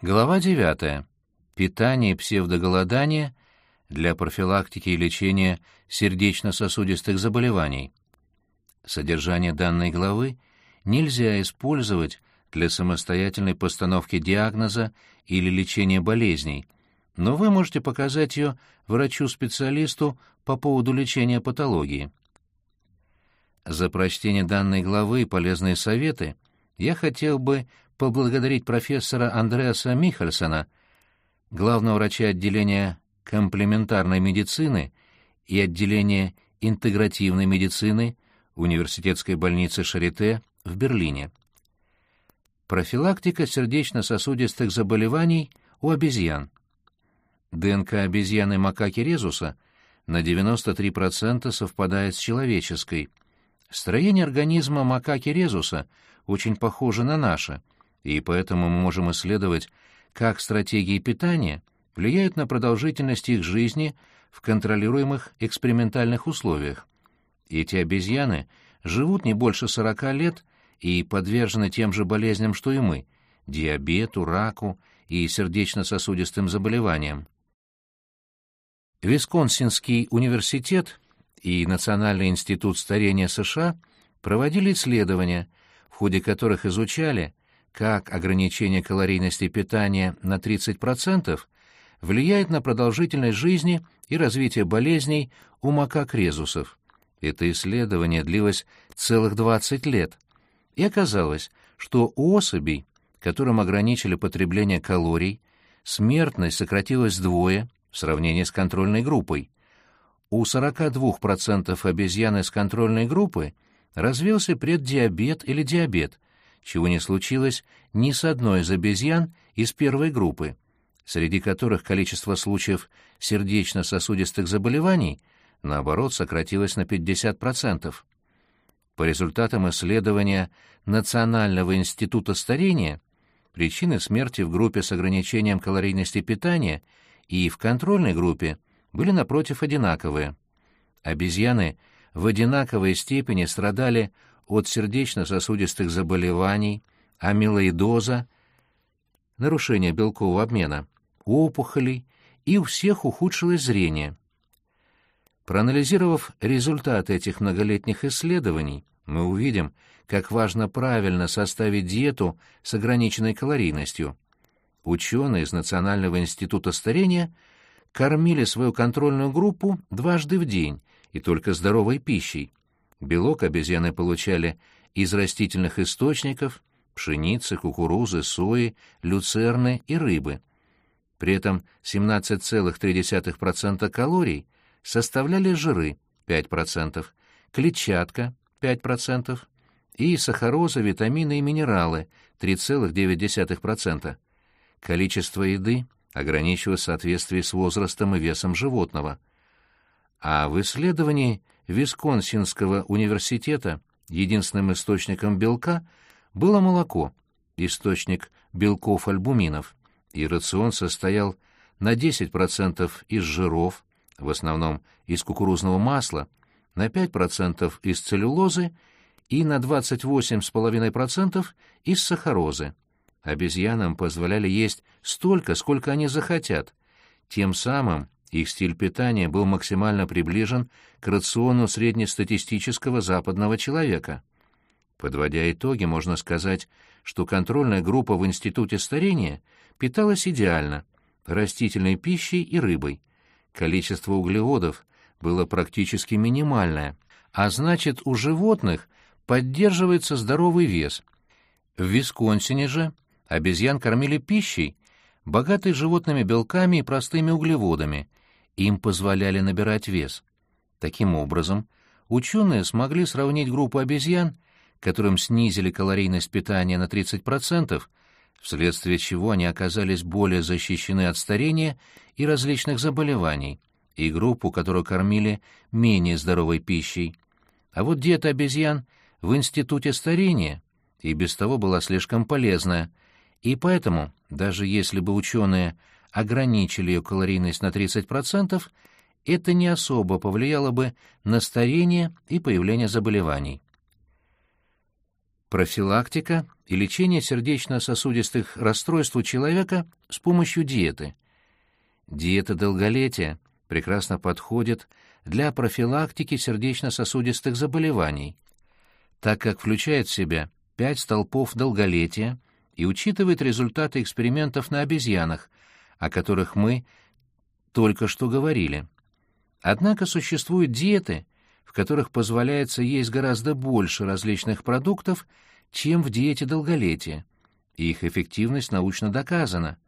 Глава 9. Питание и псевдоголодание для профилактики и лечения сердечно-сосудистых заболеваний. Содержание данной главы нельзя использовать для самостоятельной постановки диагноза или лечения болезней, но вы можете показать ее врачу-специалисту по поводу лечения патологии. За прочтение данной главы и полезные советы я хотел бы поблагодарить профессора Андреаса Михальсона, главного врача отделения комплементарной медицины и отделения интегративной медицины университетской больницы Шарите в Берлине. Профилактика сердечно-сосудистых заболеваний у обезьян. ДНК обезьяны макаки резуса на 93% совпадает с человеческой. Строение организма макаки резуса очень похоже на наше — и поэтому мы можем исследовать, как стратегии питания влияют на продолжительность их жизни в контролируемых экспериментальных условиях. Эти обезьяны живут не больше 40 лет и подвержены тем же болезням, что и мы – диабету, раку и сердечно-сосудистым заболеваниям. Висконсинский университет и Национальный институт старения США проводили исследования, в ходе которых изучали, как ограничение калорийности питания на 30% влияет на продолжительность жизни и развитие болезней у макак-резусов. Это исследование длилось целых 20 лет, и оказалось, что у особей, которым ограничили потребление калорий, смертность сократилась вдвое в сравнении с контрольной группой. У 42% обезьян из контрольной группы развился преддиабет или диабет, чего не случилось ни с одной из обезьян из первой группы, среди которых количество случаев сердечно-сосудистых заболеваний, наоборот, сократилось на 50%. По результатам исследования Национального института старения, причины смерти в группе с ограничением калорийности питания и в контрольной группе были, напротив, одинаковые. Обезьяны в одинаковой степени страдали от сердечно-сосудистых заболеваний, амилоидоза, нарушения белкового обмена, опухолей, и у всех ухудшилось зрение. Проанализировав результаты этих многолетних исследований, мы увидим, как важно правильно составить диету с ограниченной калорийностью. Ученые из Национального института старения кормили свою контрольную группу дважды в день и только здоровой пищей. Белок обезьяны получали из растительных источников, пшеницы, кукурузы, сои, люцерны и рыбы. При этом 17,3% калорий составляли жиры 5%, клетчатка 5% и сахароза, витамины и минералы 3,9%. Количество еды ограничивалось в соответствии с возрастом и весом животного. А в исследовании Висконсинского университета единственным источником белка было молоко, источник белков-альбуминов, и рацион состоял на 10% из жиров, в основном из кукурузного масла, на 5% из целлюлозы и на 28,5% из сахарозы. Обезьянам позволяли есть столько, сколько они захотят, тем самым их стиль питания был максимально приближен к рациону среднестатистического западного человека. Подводя итоги, можно сказать, что контрольная группа в Институте старения питалась идеально – растительной пищей и рыбой. Количество углеводов было практически минимальное, а значит, у животных поддерживается здоровый вес. В Висконсине же обезьян кормили пищей, богатой животными белками и простыми углеводами, им позволяли набирать вес. Таким образом, ученые смогли сравнить группу обезьян, которым снизили калорийность питания на 30%, вследствие чего они оказались более защищены от старения и различных заболеваний, и группу, которую кормили менее здоровой пищей. А вот диета обезьян в институте старения и без того была слишком полезная, и поэтому, даже если бы ученые ограничили ее калорийность на 30%, это не особо повлияло бы на старение и появление заболеваний. Профилактика и лечение сердечно-сосудистых расстройств у человека с помощью диеты. Диета долголетия прекрасно подходит для профилактики сердечно-сосудистых заболеваний, так как включает в себя пять столпов долголетия и учитывает результаты экспериментов на обезьянах, о которых мы только что говорили. Однако существуют диеты, в которых позволяется есть гораздо больше различных продуктов, чем в диете долголетия, и их эффективность научно доказана.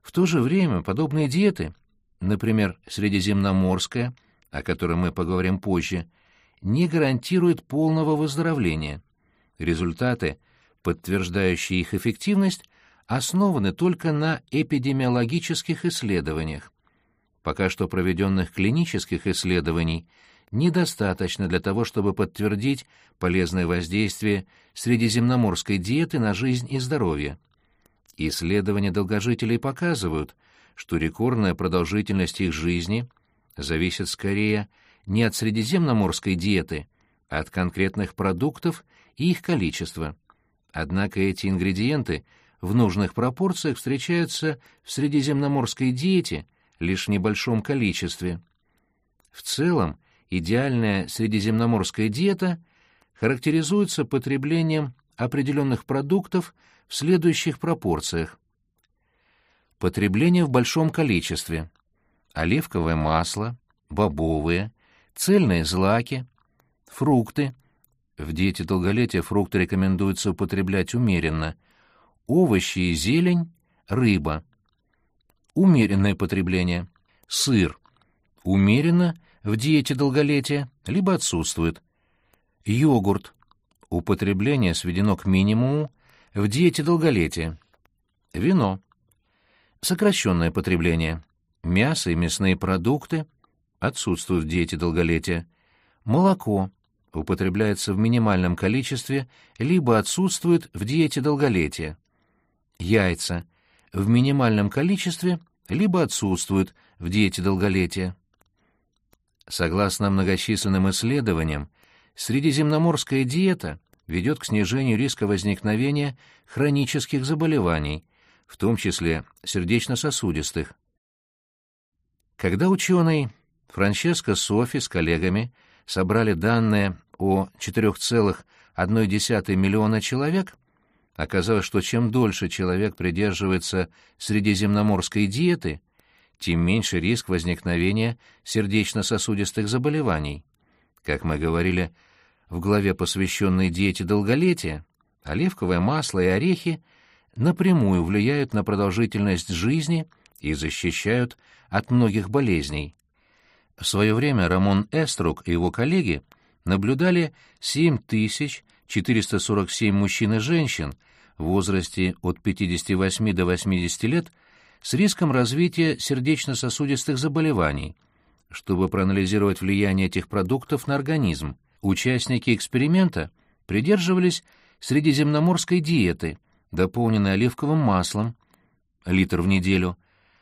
В то же время подобные диеты, например, средиземноморская, о которой мы поговорим позже, не гарантируют полного выздоровления. Результаты, подтверждающие их эффективность, основаны только на эпидемиологических исследованиях. Пока что проведенных клинических исследований недостаточно для того, чтобы подтвердить полезное воздействие средиземноморской диеты на жизнь и здоровье. Исследования долгожителей показывают, что рекордная продолжительность их жизни зависит скорее не от средиземноморской диеты, а от конкретных продуктов и их количества. Однако эти ингредиенты в нужных пропорциях встречаются в средиземноморской диете лишь в небольшом количестве. В целом, идеальная средиземноморская диета характеризуется потреблением определенных продуктов в следующих пропорциях. Потребление в большом количестве. Оливковое масло, бобовые, цельные злаки, фрукты. В диете долголетия фрукты рекомендуется употреблять умеренно. Овощи и зелень, рыба. Умеренное потребление. Сыр. Умеренно в диете долголетия, либо отсутствует. Йогурт. Употребление сведено к минимуму в диете долголетия. Вино. Сокращенное потребление. Мясо и мясные продукты отсутствуют в диете долголетия. Молоко употребляется в минимальном количестве, либо отсутствует в диете долголетия. Яйца в минимальном количестве, либо отсутствуют в диете долголетия. Согласно многочисленным исследованиям, средиземноморская диета ведет к снижению риска возникновения хронических заболеваний, в том числе сердечно-сосудистых. Когда ученый Франческо Софи с коллегами собрали данные о 4,1 миллиона человек, оказалось, что чем дольше человек придерживается средиземноморской диеты, тем меньше риск возникновения сердечно-сосудистых заболеваний. Как мы говорили в главе, посвященной диете долголетия, оливковое масло и орехи напрямую влияют на продолжительность жизни и защищают от многих болезней. В свое время Рамон Эструк и его коллеги наблюдали 7447 мужчин и женщин в возрасте от 58 до 80 лет с риском развития сердечно-сосудистых заболеваний. Чтобы проанализировать влияние этих продуктов на организм, участники эксперимента придерживались средиземноморской диеты, дополненной оливковым маслом, литр в неделю.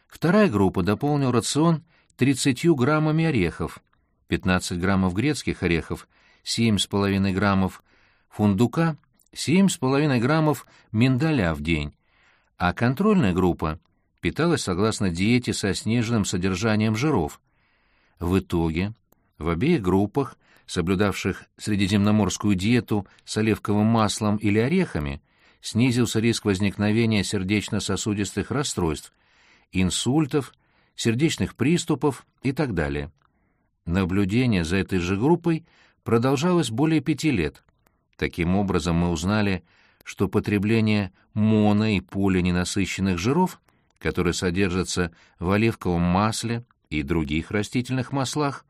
Вторая группа дополнила рацион 30 граммами орехов, 15 граммов грецких орехов, 7,5 граммов фундука, 7,5 граммов миндаля в день, а контрольная группа питалась согласно диете со сниженным содержанием жиров. В итоге в обеих группах, соблюдавших средиземноморскую диету с оливковым маслом или орехами, снизился риск возникновения сердечно-сосудистых расстройств, инсультов, сердечных приступов и так далее. Наблюдение за этой же группой продолжалось более пяти лет. Таким образом, мы узнали, что потребление моно- и полиненасыщенных жиров которые содержатся в оливковом масле и других растительных маслах,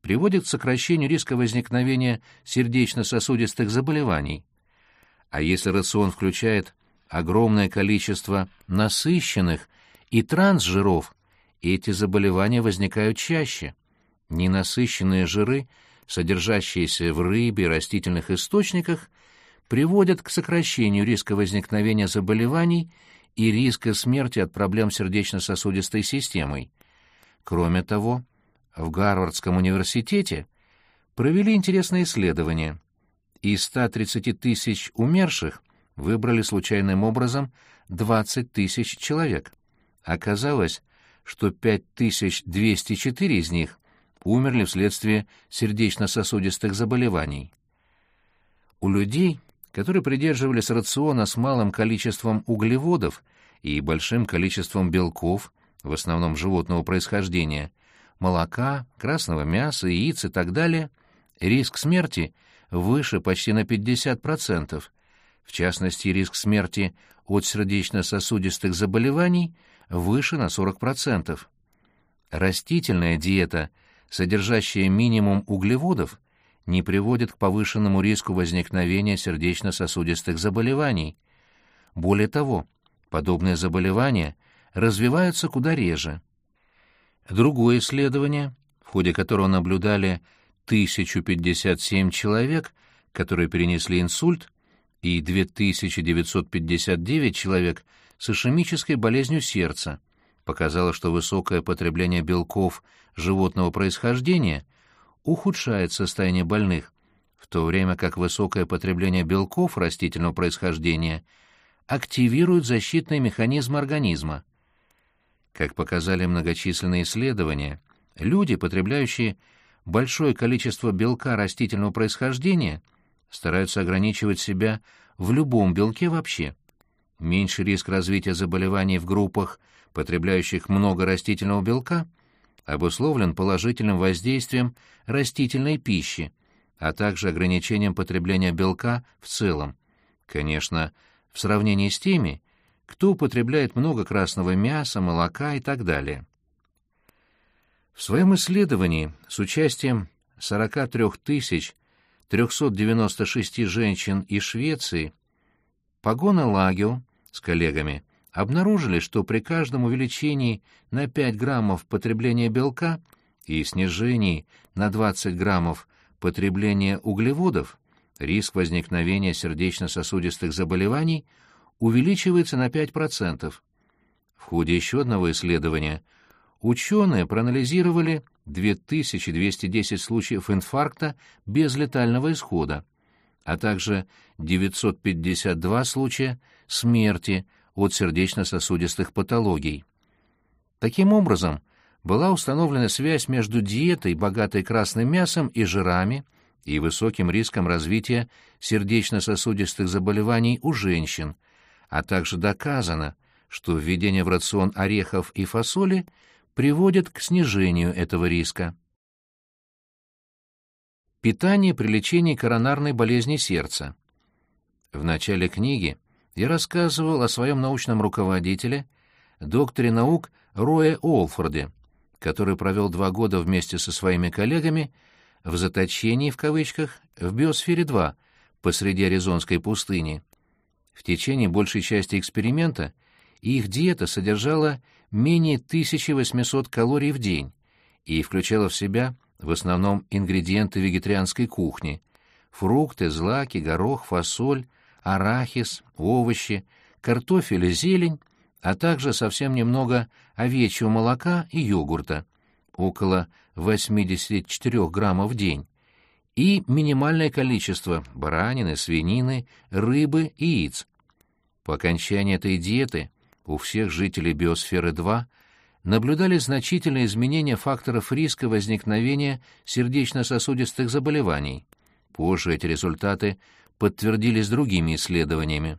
приводит к сокращению риска возникновения сердечно-сосудистых заболеваний. А если рацион включает огромное количество насыщенных и трансжиров, эти заболевания возникают чаще. Ненасыщенные жиры, содержащиеся в рыбе и растительных источниках, приводят к сокращению риска возникновения заболеваний и риска смерти от проблем сердечно-сосудистой системой. Кроме того, в Гарвардском университете провели интересное исследование. Из 130 тысяч умерших выбрали случайным образом 20 тысяч человек. Оказалось, что 5204 из них умерли вследствие сердечно-сосудистых заболеваний. У людей, которые придерживались рациона с малым количеством углеводов и большим количеством белков, в основном животного происхождения, молока, красного мяса, яиц и так далее, риск смерти выше почти на 50%, в частности, риск смерти от сердечно-сосудистых заболеваний выше на 40%. Растительная диета, содержащая минимум углеводов, не приводит к повышенному риску возникновения сердечно-сосудистых заболеваний. Более того, подобные заболевания развиваются куда реже. Другое исследование, в ходе которого наблюдали 1057 человек, которые перенесли инсульт, и 2959 человек с ишемической болезнью сердца, показало, что высокое потребление белков животного происхождения ухудшает состояние больных, в то время как высокое потребление белков растительного происхождения активирует защитные механизмы организма. Как показали многочисленные исследования, люди, потребляющие большое количество белка растительного происхождения – стараются ограничивать себя в любом белке вообще. Меньший риск развития заболеваний в группах, потребляющих много растительного белка, обусловлен положительным воздействием растительной пищи, а также ограничением потребления белка в целом. Конечно, в сравнении с теми, кто употребляет много красного мяса, молока и так далее. В своем исследовании с участием 43 тысяч 396 женщин из Швеции, Погона Лагио с коллегами обнаружили, что при каждом увеличении на 5 граммов потребления белка и снижении на 20 граммов потребления углеводов риск возникновения сердечно-сосудистых заболеваний увеличивается на 5%. В ходе еще одного исследования ученые проанализировали 2210 случаев инфаркта без летального исхода, а также 952 случая смерти от сердечно-сосудистых патологий. Таким образом, была установлена связь между диетой, богатой красным мясом и жирами, и высоким риском развития сердечно-сосудистых заболеваний у женщин, а также доказано, что введение в рацион орехов и фасоли – приводит к снижению этого риска. Питание при лечении коронарной болезни сердца. В начале книги я рассказывал о своем научном руководителе, докторе наук Рое Олфорде, который провел два года вместе со своими коллегами в заточении, в кавычках, в биосфере-2 посреди Аризонской пустыни. В течение большей части эксперимента их диета содержала менее 1800 калорий в день и включала в себя в основном ингредиенты вегетарианской кухни – фрукты, злаки, горох, фасоль, арахис, овощи, картофель и зелень, а также совсем немного овечьего молока и йогурта, около 84 граммов в день, и минимальное количество баранины, свинины, рыбы и яиц. По окончании этой диеты у всех жителей биосферы-2 наблюдались значительные изменения факторов риска возникновения сердечно-сосудистых заболеваний. Позже эти результаты подтвердились другими исследованиями.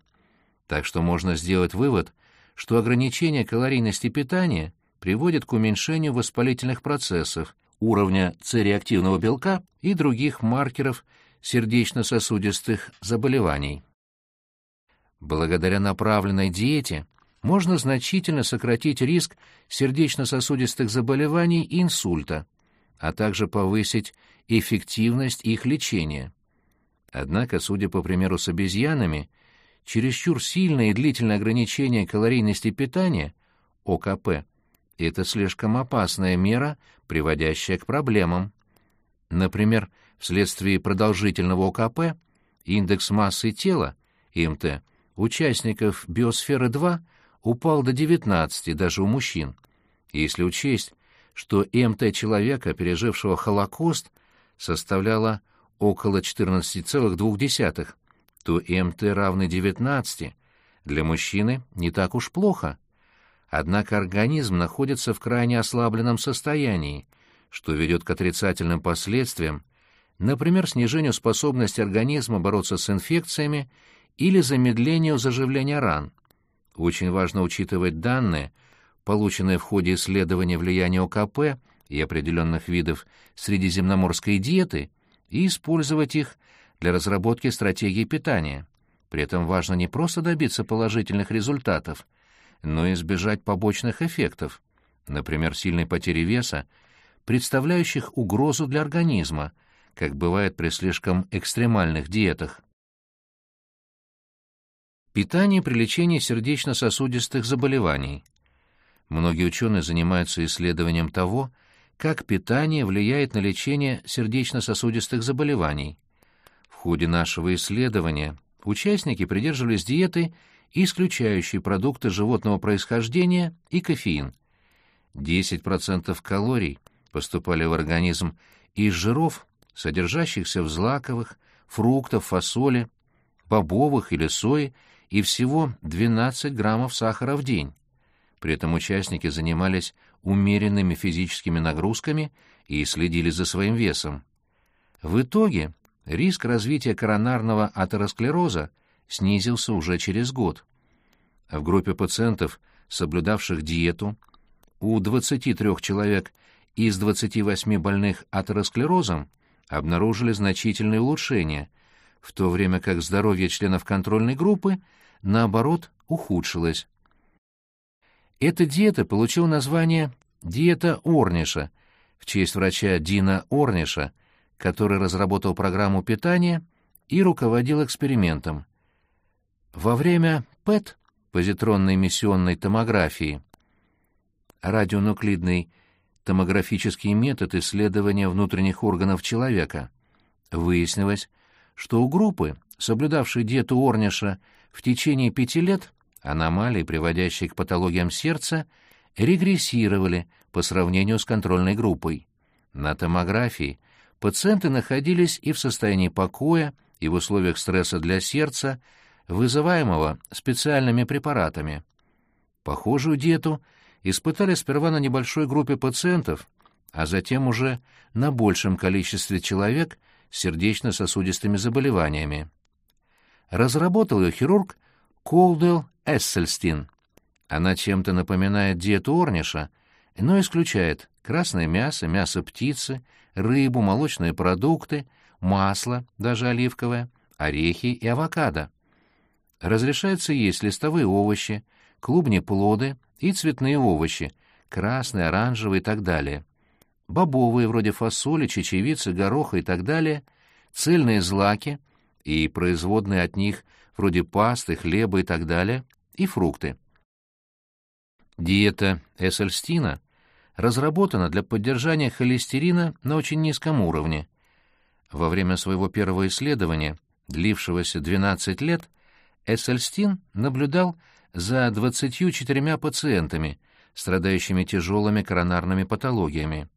Так что можно сделать вывод, что ограничение калорийности питания приводит к уменьшению воспалительных процессов, уровня цереактивного белка и других маркеров сердечно-сосудистых заболеваний. Благодаря направленной диете можно значительно сократить риск сердечно-сосудистых заболеваний и инсульта, а также повысить эффективность их лечения. Однако, судя по примеру с обезьянами, чересчур сильное и длительное ограничение калорийности питания, ОКП, это слишком опасная мера, приводящая к проблемам. Например, вследствие продолжительного ОКП индекс массы тела, ИМТ, участников биосферы-2 упал до 19 даже у мужчин. Если учесть, что МТ человека, пережившего Холокост, составляла около 14,2, что МТ равны 19, для мужчины не так уж плохо. Однако организм находится в крайне ослабленном состоянии, что ведет к отрицательным последствиям, например, снижению способности организма бороться с инфекциями или замедлению заживления ран. Очень важно учитывать данные, полученные в ходе исследования влияния ОКП и определенных видов средиземноморской диеты, и использовать их для разработки стратегии питания. При этом важно не просто добиться положительных результатов, но и избежать побочных эффектов, например, сильной потери веса, представляющих угрозу для организма, как бывает при слишком экстремальных диетах. Питание при лечении сердечно-сосудистых заболеваний. Многие ученые занимаются исследованием того, как питание влияет на лечение сердечно-сосудистых заболеваний. В ходе нашего исследования участники придерживались диеты, исключающей продукты животного происхождения и кофеин. 10% калорий поступали в организм из жиров, содержащихся в злаковых, фруктов, фасоли, бобовых или сои, и всего 12 граммов сахара в день. При этом участники занимались умеренными физическими нагрузками и следили за своим весом. В итоге риск развития коронарного атеросклероза снизился уже через год. В группе пациентов, соблюдавших диету, у 23 человек из 28 больных атеросклерозом обнаружили значительные улучшения, в то время как здоровье членов контрольной группы, наоборот, ухудшилось. Эта диета получила название «диета Орниша» в честь врача Дина Орниша, который разработал программу питания и руководил экспериментом. Во время ПЭТ, позитронной эмиссионной томографии, радионуклидный томографический метод исследования внутренних органов человека, выяснилось, что у группы, соблюдавшей диету Орниша в течение пяти лет, Аномалии, приводящие к патологиям сердца, регрессировали по сравнению с контрольной группой. На томографии пациенты находились и в состоянии покоя, и в условиях стресса для сердца, вызываемого специальными препаратами. Похожую диету испытали сперва на небольшой группе пациентов, а затем уже на большем количестве человек с сердечно-сосудистыми заболеваниями. Разработал ее хирург Колдел Эссельстин. Она чем-то напоминает диету Орниша, но исключает красное мясо, мясо птицы, рыбу, молочные продукты, масло, даже оливковое, орехи и авокадо. Разрешается есть листовые овощи, клубни плоды и цветные овощи, красные, оранжевые и так далее. Бобовые, вроде фасоли, чечевицы, гороха и так далее, цельные злаки и производные от них, вроде пасты, хлеба и так далее — и фрукты. Диета Эссельстина разработана для поддержания холестерина на очень низком уровне. Во время своего первого исследования, длившегося 12 лет, Эссельстин наблюдал за 24 пациентами, страдающими тяжелыми коронарными патологиями.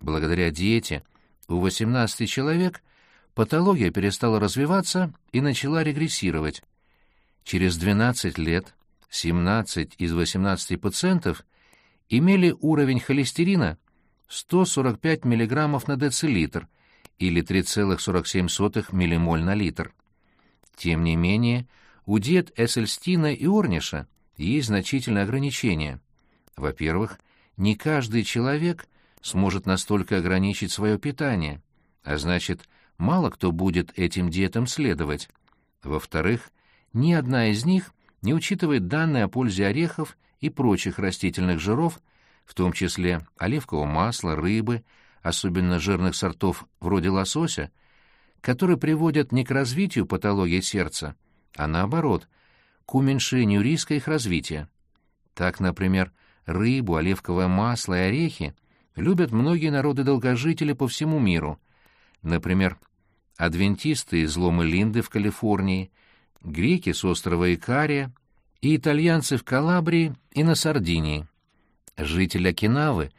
Благодаря диете у 18 человек патология перестала развиваться и начала регрессировать. Через 12 лет 17 из 18 пациентов имели уровень холестерина 145 мг на децилитр или 3,47 ммоль на литр. Тем не менее, у диет Эссельстина и Орниша есть значительные ограничения. Во-первых, не каждый человек сможет настолько ограничить свое питание, а значит, мало кто будет этим диетам следовать. Во-вторых, ни одна из них не учитывает данные о пользе орехов и прочих растительных жиров, в том числе оливкового масла, рыбы, особенно жирных сортов вроде лосося, которые приводят не к развитию патологии сердца, а наоборот, к уменьшению риска их развития. Так, например, рыбу, оливковое масло и орехи любят многие народы-долгожители по всему миру. Например, адвентисты из Ломы Линды в Калифорнии – греки с острова Икария и итальянцы в Калабрии и на Сардинии. Жители Окинавы,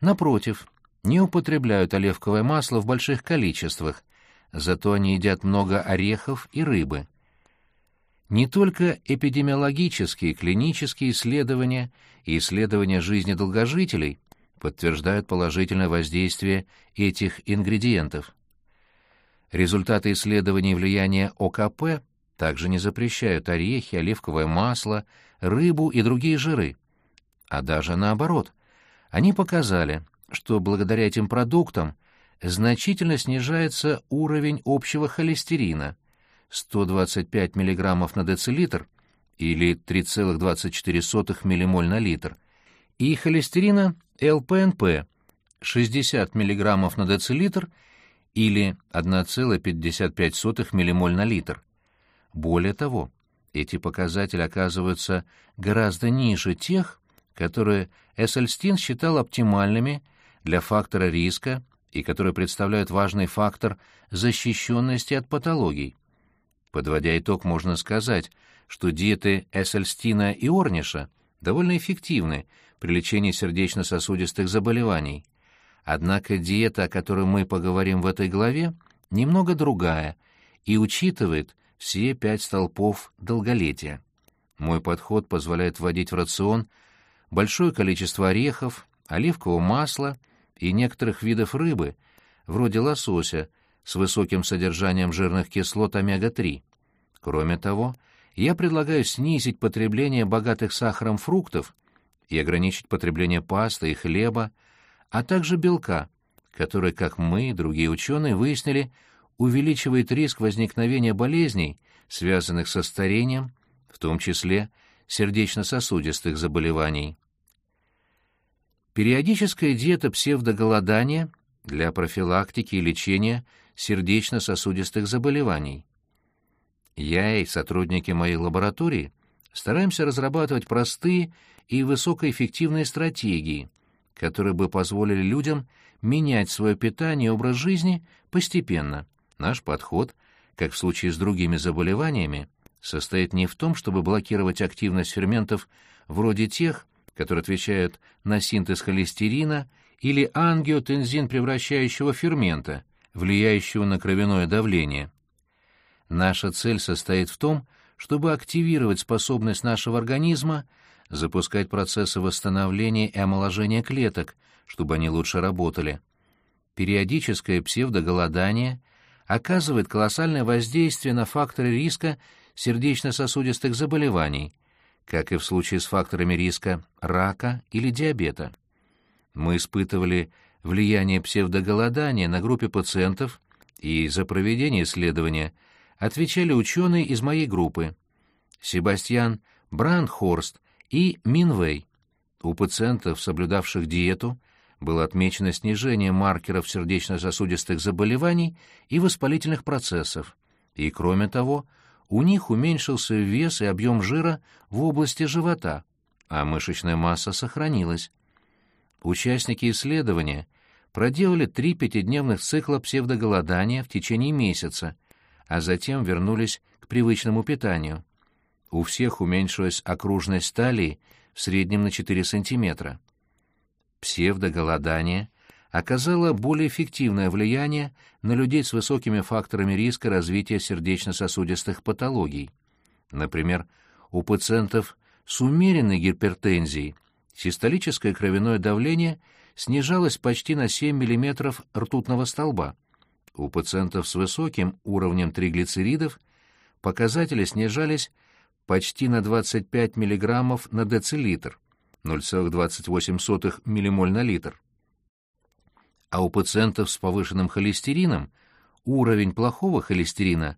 напротив, не употребляют оливковое масло в больших количествах, зато они едят много орехов и рыбы. Не только эпидемиологические клинические исследования и исследования жизни долгожителей подтверждают положительное воздействие этих ингредиентов. Результаты исследований влияния ОКП также не запрещают орехи, оливковое масло, рыбу и другие жиры. А даже наоборот. Они показали, что благодаря этим продуктам значительно снижается уровень общего холестерина 125 мг на децилитр или 3,24 ммоль на литр и холестерина ЛПНП 60 мг на децилитр или 1,55 ммоль на литр. Более того, эти показатели оказываются гораздо ниже тех, которые Эссельстин считал оптимальными для фактора риска и которые представляют важный фактор защищенности от патологий. Подводя итог, можно сказать, что диеты Эссельстина и Орниша довольно эффективны при лечении сердечно-сосудистых заболеваний. Однако диета, о которой мы поговорим в этой главе, немного другая и учитывает все пять столпов долголетия. Мой подход позволяет вводить в рацион большое количество орехов, оливкового масла и некоторых видов рыбы, вроде лосося, с высоким содержанием жирных кислот омега-3. Кроме того, я предлагаю снизить потребление богатых сахаром фруктов и ограничить потребление пасты и хлеба, а также белка, который, как мы и другие ученые выяснили, увеличивает риск возникновения болезней, связанных со старением, в том числе сердечно-сосудистых заболеваний. Периодическая диета псевдоголодания для профилактики и лечения сердечно-сосудистых заболеваний. Я и сотрудники моей лаборатории стараемся разрабатывать простые и высокоэффективные стратегии, которые бы позволили людям менять свое питание и образ жизни постепенно. Наш подход, как в случае с другими заболеваниями, состоит не в том, чтобы блокировать активность ферментов вроде тех, которые отвечают на синтез холестерина или ангиотензин превращающего фермента, влияющего на кровяное давление. Наша цель состоит в том, чтобы активировать способность нашего организма запускать процессы восстановления и омоложения клеток, чтобы они лучше работали. Периодическое псевдоголодание оказывает колоссальное воздействие на факторы риска сердечно-сосудистых заболеваний, как и в случае с факторами риска рака или диабета. Мы испытывали влияние псевдоголодания на группе пациентов, и за проведение исследования отвечали ученые из моей группы. Себастьян Брандхорст и Минвей. У пациентов, соблюдавших диету, было отмечено снижение маркеров сердечно-сосудистых заболеваний и воспалительных процессов, и, кроме того, у них уменьшился вес и объем жира в области живота, а мышечная масса сохранилась. Участники исследования проделали три пятидневных цикла псевдоголодания в течение месяца, а затем вернулись к привычному питанию. У всех уменьшилась окружность талии в среднем на 4 сантиметра псевдоголодание оказало более эффективное влияние на людей с высокими факторами риска развития сердечно-сосудистых патологий. Например, у пациентов с умеренной гипертензией систолическое кровяное давление снижалось почти на 7 мм ртутного столба. У пациентов с высоким уровнем триглицеридов показатели снижались почти на 25 мг на децилитр, 0,28 ммоль на литр. А у пациентов с повышенным холестерином уровень плохого холестерина,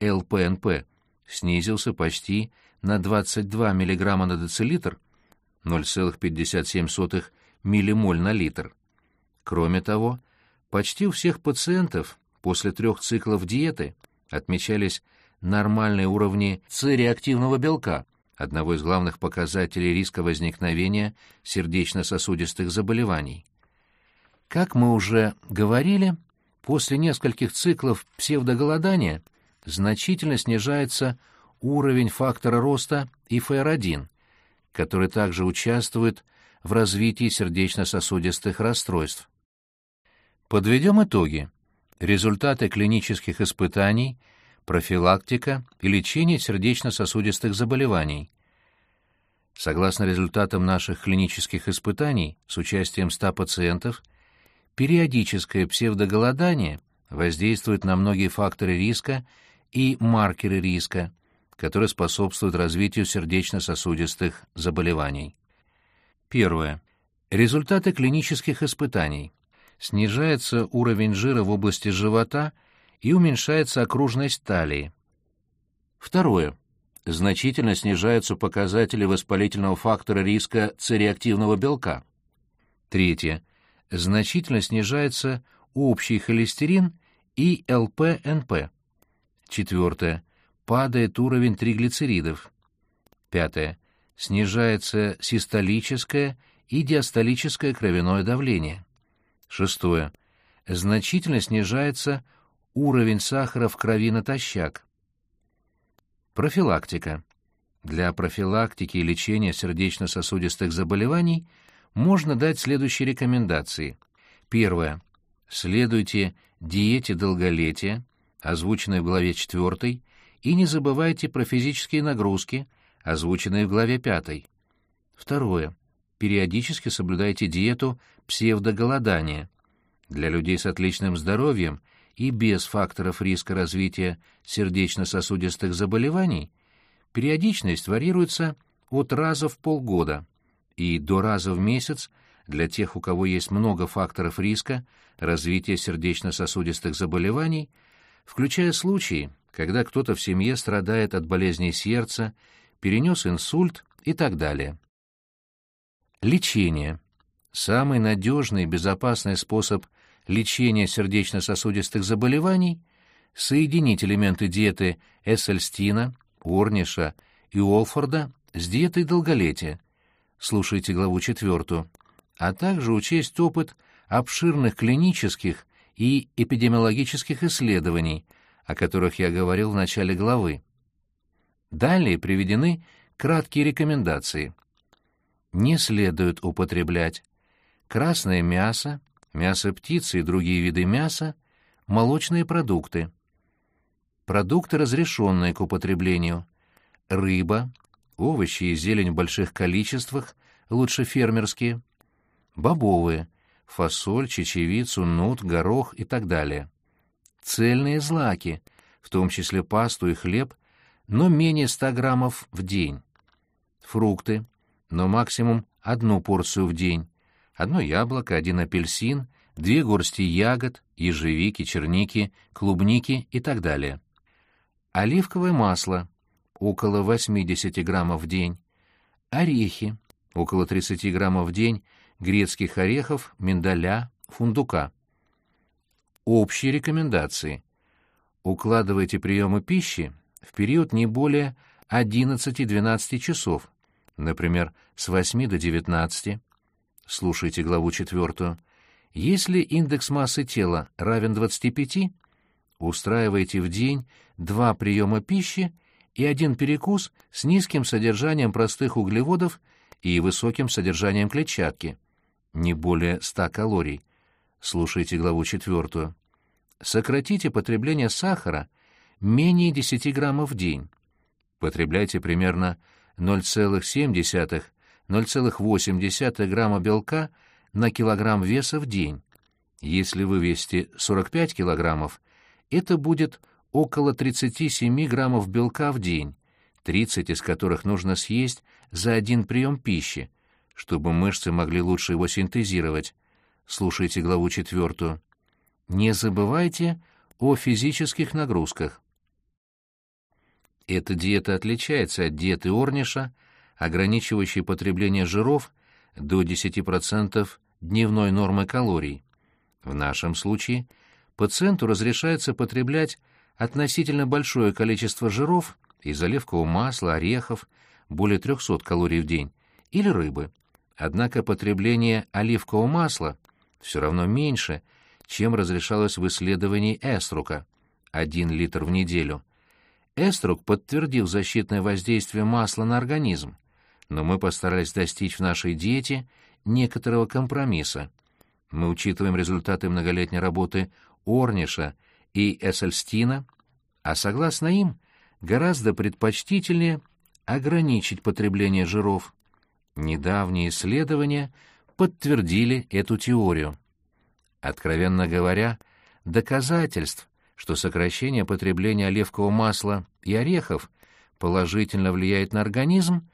ЛПНП, снизился почти на 22 мг на децилитр, 0,57 ммоль на литр. Кроме того, почти у всех пациентов после трех циклов диеты отмечались нормальные уровни С-реактивного белка – одного из главных показателей риска возникновения сердечно-сосудистых заболеваний. Как мы уже говорили, после нескольких циклов псевдоголодания значительно снижается уровень фактора роста ИФР-1, который также участвует в развитии сердечно-сосудистых расстройств. Подведем итоги. Результаты клинических испытаний профилактика и лечение сердечно-сосудистых заболеваний. Согласно результатам наших клинических испытаний с участием 100 пациентов, периодическое псевдоголодание воздействует на многие факторы риска и маркеры риска, которые способствуют развитию сердечно-сосудистых заболеваний. Первое. Результаты клинических испытаний. Снижается уровень жира в области живота и уменьшается окружность талии. Второе. Значительно снижаются показатели воспалительного фактора риска цереактивного белка. Третье. Значительно снижается общий холестерин и ЛПНП. Четвертое. Падает уровень триглицеридов. Пятое. Снижается систолическое и диастолическое кровяное давление. Шестое. Значительно снижается уровень сахара в крови натощак. Профилактика. Для профилактики и лечения сердечно-сосудистых заболеваний можно дать следующие рекомендации. Первое. Следуйте диете долголетия, озвученной в главе 4, и не забывайте про физические нагрузки, озвученные в главе 5. Второе. Периодически соблюдайте диету псевдоголодания. Для людей с отличным здоровьем и без факторов риска развития сердечно-сосудистых заболеваний периодичность варьируется от раза в полгода и до раза в месяц для тех, у кого есть много факторов риска развития сердечно-сосудистых заболеваний, включая случаи, когда кто-то в семье страдает от болезней сердца, перенес инсульт и так далее. Лечение. Самый надежный и безопасный способ лечения сердечно-сосудистых заболеваний – соединить элементы диеты Эссельстина, Орниша и Уолфорда с диетой долголетия. Слушайте главу четвертую. А также учесть опыт обширных клинических и эпидемиологических исследований, о которых я говорил в начале главы. Далее приведены краткие рекомендации. Не следует употреблять красное мясо, мясо птицы и другие виды мяса, молочные продукты, продукты, разрешенные к употреблению, рыба, овощи и зелень в больших количествах, лучше фермерские, бобовые, фасоль, чечевицу, нут, горох и так далее. Цельные злаки, в том числе пасту и хлеб, но менее 100 граммов в день. Фрукты, но максимум одну порцию в день. Одно яблоко, один апельсин, две горсти ягод, ежевики, черники, клубники и так далее. Оливковое масло – около 80 граммов в день. Орехи – около 30 граммов в день грецких орехов, миндаля, фундука. Общие рекомендации. Укладывайте приемы пищи в период не более 11-12 часов, например, с 8 до 19. Слушайте главу 4. Если индекс массы тела равен 25, устраивайте в день два приема пищи и один перекус с низким содержанием простых углеводов и высоким содержанием клетчатки не более 100 калорий. Слушайте главу четвертую. Сократите потребление сахара менее 10 граммов в день. Потребляйте примерно 0,7-0,8 грамма белка на килограмм веса в день. Если вы весите 45 килограммов, это будет около 37 граммов белка в день, 30 из которых нужно съесть за один прием пищи, чтобы мышцы могли лучше его синтезировать. Слушайте главу четвертую. Не забывайте о физических нагрузках. Эта диета отличается от диеты Орниша, ограничивающей потребление жиров до 10% дневной нормы калорий. В нашем случае пациенту разрешается потреблять относительно большое количество жиров из оливкового масла, орехов, более 300 калорий в день, или рыбы. Однако потребление оливкового масла все равно меньше, чем разрешалось в исследовании Эструка – 1 литр в неделю. Эструк подтвердил защитное воздействие масла на организм, но мы постарались достичь в нашей диете некоторого компромисса. Мы учитываем результаты многолетней работы Орниша и Эссельстина, а согласно им, гораздо предпочтительнее ограничить потребление жиров. Недавние исследования подтвердили эту теорию. Откровенно говоря, доказательств, что сокращение потребления оливкового масла и орехов положительно влияет на организм,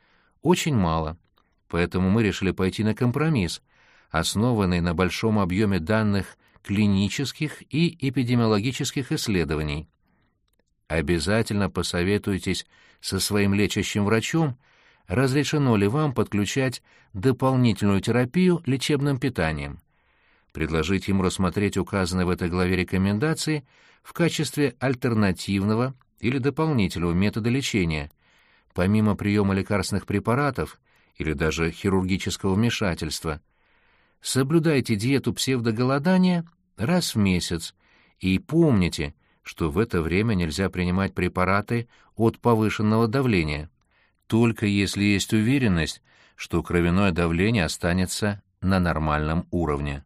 очень мало. Поэтому мы решили пойти на компромисс, основанный на большом объеме данных клинических и эпидемиологических исследований. Обязательно посоветуйтесь со своим лечащим врачом, разрешено ли вам подключать дополнительную терапию лечебным питанием. Предложить ему рассмотреть указанные в этой главе рекомендации в качестве альтернативного или дополнительного метода лечения, помимо приема лекарственных препаратов или даже хирургического вмешательства. Соблюдайте диету псевдоголодания раз в месяц и помните, что в это время нельзя принимать препараты от повышенного давления, только если есть уверенность, что кровяное давление останется на нормальном уровне.